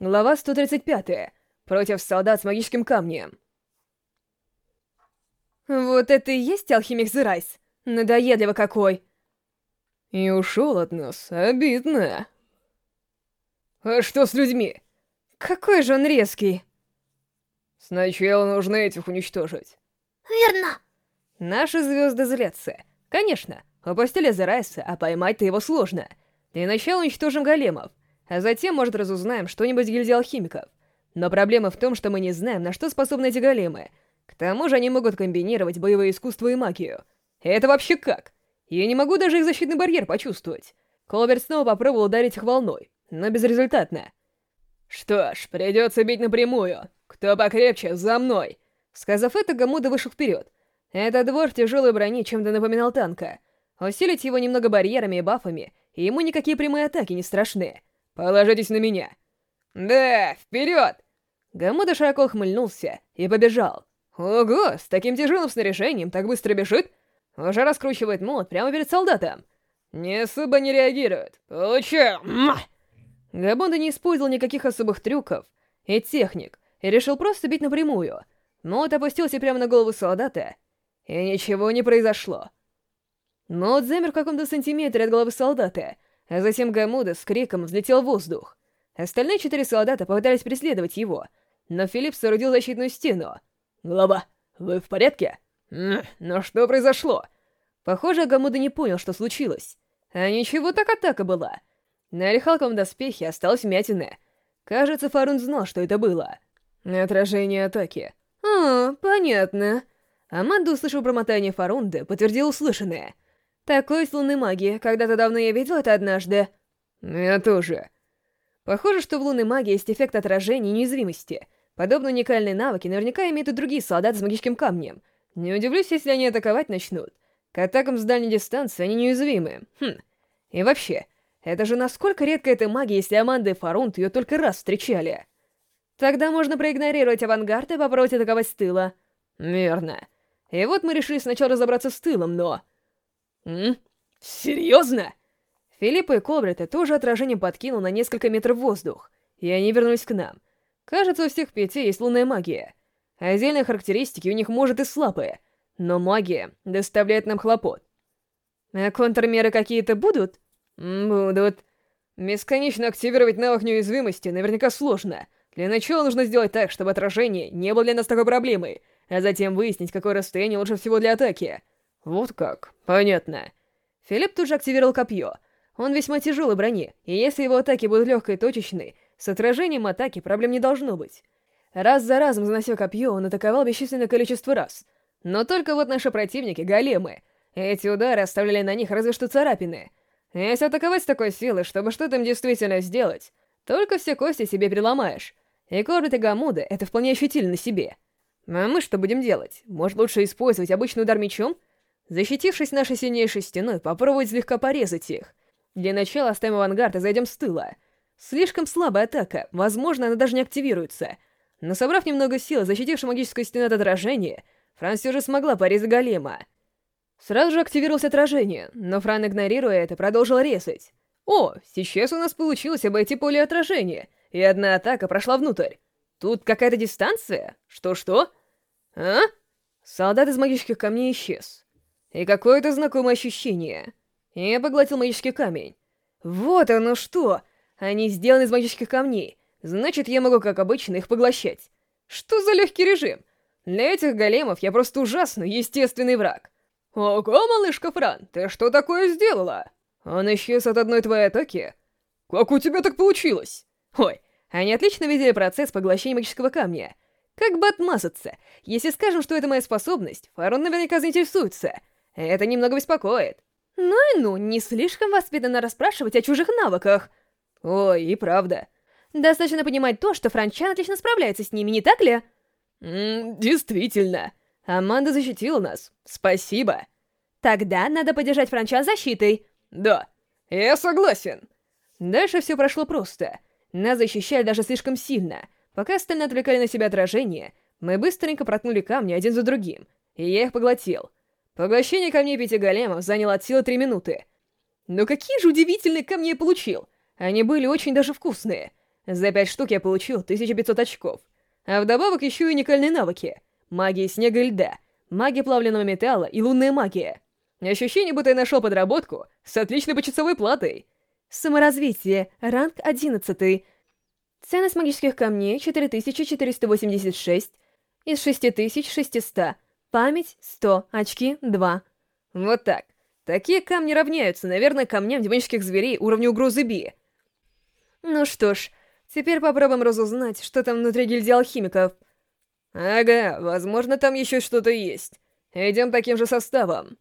Глава 135. Против солдат с магическим камнем. Вот это и есть алхимик Зерайс. Надоедливо какой. И ушел от нас, обидно. А что с людьми? Какой же он резкий. Сначала нужно этих уничтожить. Верно. Наши звезды злятся. Конечно, упустили Зерайса, а поймать-то его сложно. Для начала уничтожим големов, а затем, может, разузнаем что-нибудь гильдии алхимиков. Но проблема в том, что мы не знаем, на что способны эти големы. К тому же они могут комбинировать боевое искусство и магию. Это вообще как? Я не могу даже их защитный барьер почувствовать. Колберт снова попробовал ударить их волной, но безрезультатно. «Что ж, придется бить напрямую. Кто покрепче, за мной!» Сказав это, Гамуда вышел вперед. Этот двор в тяжелой броне чем-то напоминал танка. Усилить его немного барьерами и бафами, и ему никакие прямые атаки не страшны. «Положитесь на меня!» «Да, вперед!» Гамуда широко ухмыльнулся и побежал. «Ого, с таким тяжелым снаряжением так быстро бежит!» Уже раскручивает молот прямо перед солдатом. Не особо не реагирует. Получаю! Габонда не использовал никаких особых трюков и техник, и решил просто бить напрямую. Молот опустился прямо на голову солдата, и ничего не произошло. Молот замер в каком-то сантиметре от головы солдата, а затем Гамуда с криком взлетел в воздух. Остальные четыре солдата попытались преследовать его, но Филипп соорудил защитную стену. «Глава, вы в порядке?» «Но что произошло?» Похоже, Гамуда не понял, что случилось. А ничего, так атака была. На рехалковом доспехе осталась вмятина. Кажется, Фарун знал, что это было. Отражение атаки. «А, понятно». Аманда, услышав промотание Фарунда, подтвердил услышанное. «Такой с лунной магии. Когда-то давно я видел это однажды». «Я тоже». Похоже, что в лунной магии есть эффект отражения и неуязвимости. Подобные уникальные навыки наверняка имеют и другие солдаты с магическим камнем. Не удивлюсь, если они атаковать начнут. К атакам с дальней дистанции они неуязвимы. Хм. И вообще, это же насколько редкая эта магия, если Аманда и Фарунт ее только раз встречали. Тогда можно проигнорировать авангард и попробовать атаковать с тыла. Верно. И вот мы решили сначала разобраться с тылом, но... М? Серьезно? Филиппа и Кобрета тоже отражением подкинул на несколько метров воздух, и они вернулись к нам. Кажется, у всех пяти есть лунная магия. Отдельные характеристики у них может и слабые, но магия доставляет нам хлопот. А контрмеры какие-то будут? Будут. Бесконечно активировать навык неуязвимости наверняка сложно. Для начала нужно сделать так, чтобы отражение не было для нас такой проблемой, а затем выяснить, какое расстояние лучше всего для атаки. Вот как. Понятно. Филипп тут же активировал копье. Он весьма тяжелый брони, и если его атаки будут легкой и точечной, с отражением атаки проблем не должно быть. Раз за разом занося копье, он атаковал бесчисленное количество раз. Но только вот наши противники — големы. Эти удары оставляли на них разве что царапины. Если атаковать с такой силой, чтобы что-то им действительно сделать, только все кости себе переломаешь. И Корбет и это вполне ощутили на себе. А мы что будем делать? Может, лучше использовать обычный удар мечом? Защитившись нашей сильнейшей стеной, попробовать слегка порезать их. Для начала оставим авангард и зайдем с тыла. Слишком слабая атака, возможно, она даже не активируется — но собрав немного сил, защитивши магическую стену от отражения, Фран все же смогла порезать голема. Сразу же активировалось отражение, но Фран, игнорируя это, продолжил резать. О, сейчас у нас получилось обойти поле отражения, и одна атака прошла внутрь. Тут какая-то дистанция? Что-что? А? Солдат из магических камней исчез. И какое-то знакомое ощущение. Я поглотил магический камень. Вот оно что! Они сделаны из магических камней, Значит, я могу, как обычно, их поглощать. Что за легкий режим? Для этих големов я просто ужасный, естественный враг. Ого, малышка Фран, ты что такое сделала? Он исчез от одной твоей атаки? Как у тебя так получилось? Ой, они отлично видели процесс поглощения магического камня. Как бы отмазаться? Если скажем, что это моя способность, Фарон наверняка заинтересуется. Это немного беспокоит. Ну и ну, не слишком воспитанно расспрашивать о чужих навыках. Ой, и правда. Достаточно понимать то, что Франчан отлично справляется с ними, не так ли? Ммм, действительно. Аманда защитила нас. Спасибо. Тогда надо поддержать Франчан защитой. Да, я согласен. Дальше все прошло просто. Нас защищали даже слишком сильно. Пока остальные отвлекали на себя отражение, мы быстренько проткнули камни один за другим, и я их поглотил. Поглощение камней пяти големов заняло от силы три минуты. Но какие же удивительные камни я получил! Они были очень даже вкусные — За пять штук я получил 1500 очков. А вдобавок еще и уникальные навыки. Магия снега и льда, магия плавленного металла и лунная магия. Ощущение, будто я нашел подработку с отличной почасовой платой. Саморазвитие, ранг 11. Ценность магических камней 4486 из 6600. Память 100, очки 2. Вот так. Такие камни равняются, наверное, камням демонических зверей уровня угрозы Би. Ну что ж, теперь попробуем разузнать, что там внутри гильдии алхимиков. Ага, возможно, там еще что-то есть. Идем таким же составом.